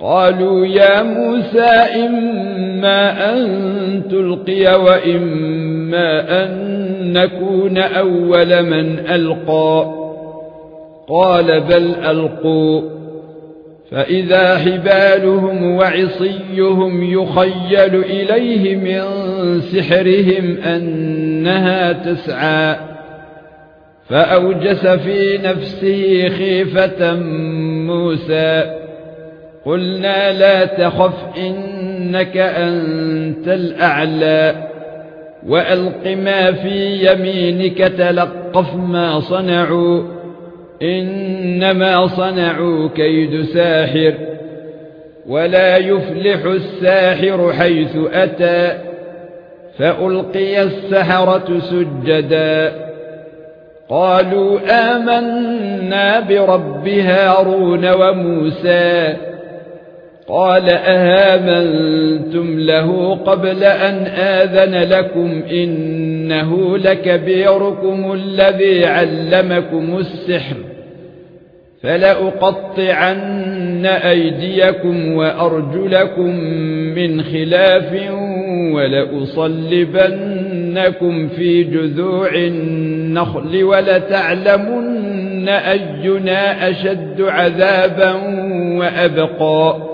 قالوا يا موسى إما أن تلقي وإما أن نكون أول من ألقى. قال بل ألقوا. فإذا حبالهم وعصيهم يخيل إليه من سحرهم أنها تسعى. فأوجس في نفسه خيفة موسى. قلنا لا تخف إنك أنت الأعلى. وألق ما في يمينك تلقف ما صنعوا. إنما صنعوا كيد ساحر ولا يفلح الساحر حيث أتى. فألقي السحرة سجدا. قالوا آمنا برب هارون وموسى. قال اهامنتم له قبل أن آذن لكم إنه لكبيركم الذي علمكم السحر فلأقطعن أيديكم وأرجلكم من خلاف ولأصلبنكم في جذوع النخل ولتعلمن أينا أشد عذابا وأبقى